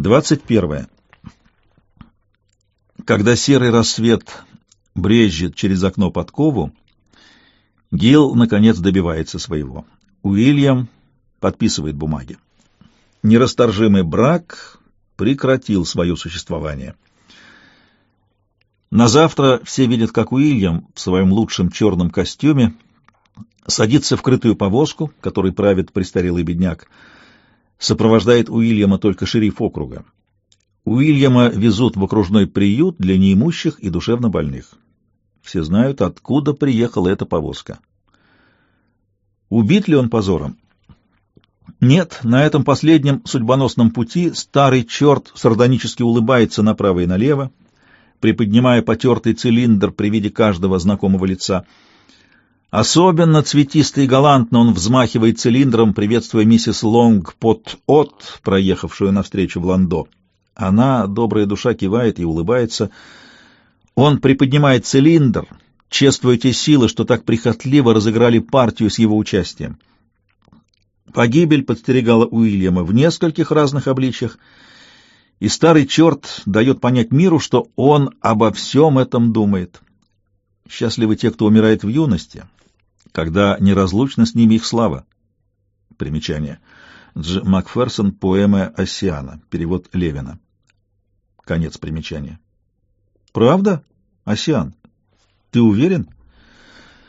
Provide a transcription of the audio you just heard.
21. Когда серый рассвет брежет через окно подкову, Гил, наконец, добивается своего. Уильям подписывает бумаги. Нерасторжимый брак прекратил свое существование. На завтра все видят, как Уильям в своем лучшем черном костюме садится в крытую повозку, которой правит престарелый бедняк. Сопровождает Уильяма только шериф округа. Уильяма везут в окружной приют для неимущих и душевнобольных. Все знают, откуда приехала эта повозка. Убит ли он позором? Нет, на этом последнем судьбоносном пути старый черт сардонически улыбается направо и налево, приподнимая потертый цилиндр при виде каждого знакомого лица. Особенно цветисто и галантно он взмахивает цилиндром, приветствуя миссис Лонг под от, проехавшую навстречу в Ландо. Она, добрая душа, кивает и улыбается. Он приподнимает цилиндр, чествуя те силы, что так прихотливо разыграли партию с его участием. Погибель подстерегала Уильяма в нескольких разных обличьях, и старый черт дает понять миру, что он обо всем этом думает. Счастливы те, кто умирает в юности, когда неразлучна с ними их слава. Примечание. Дж. Макферсон, поэма Оссиана, перевод Левина. Конец примечания. Правда, Оссиан? Ты уверен? —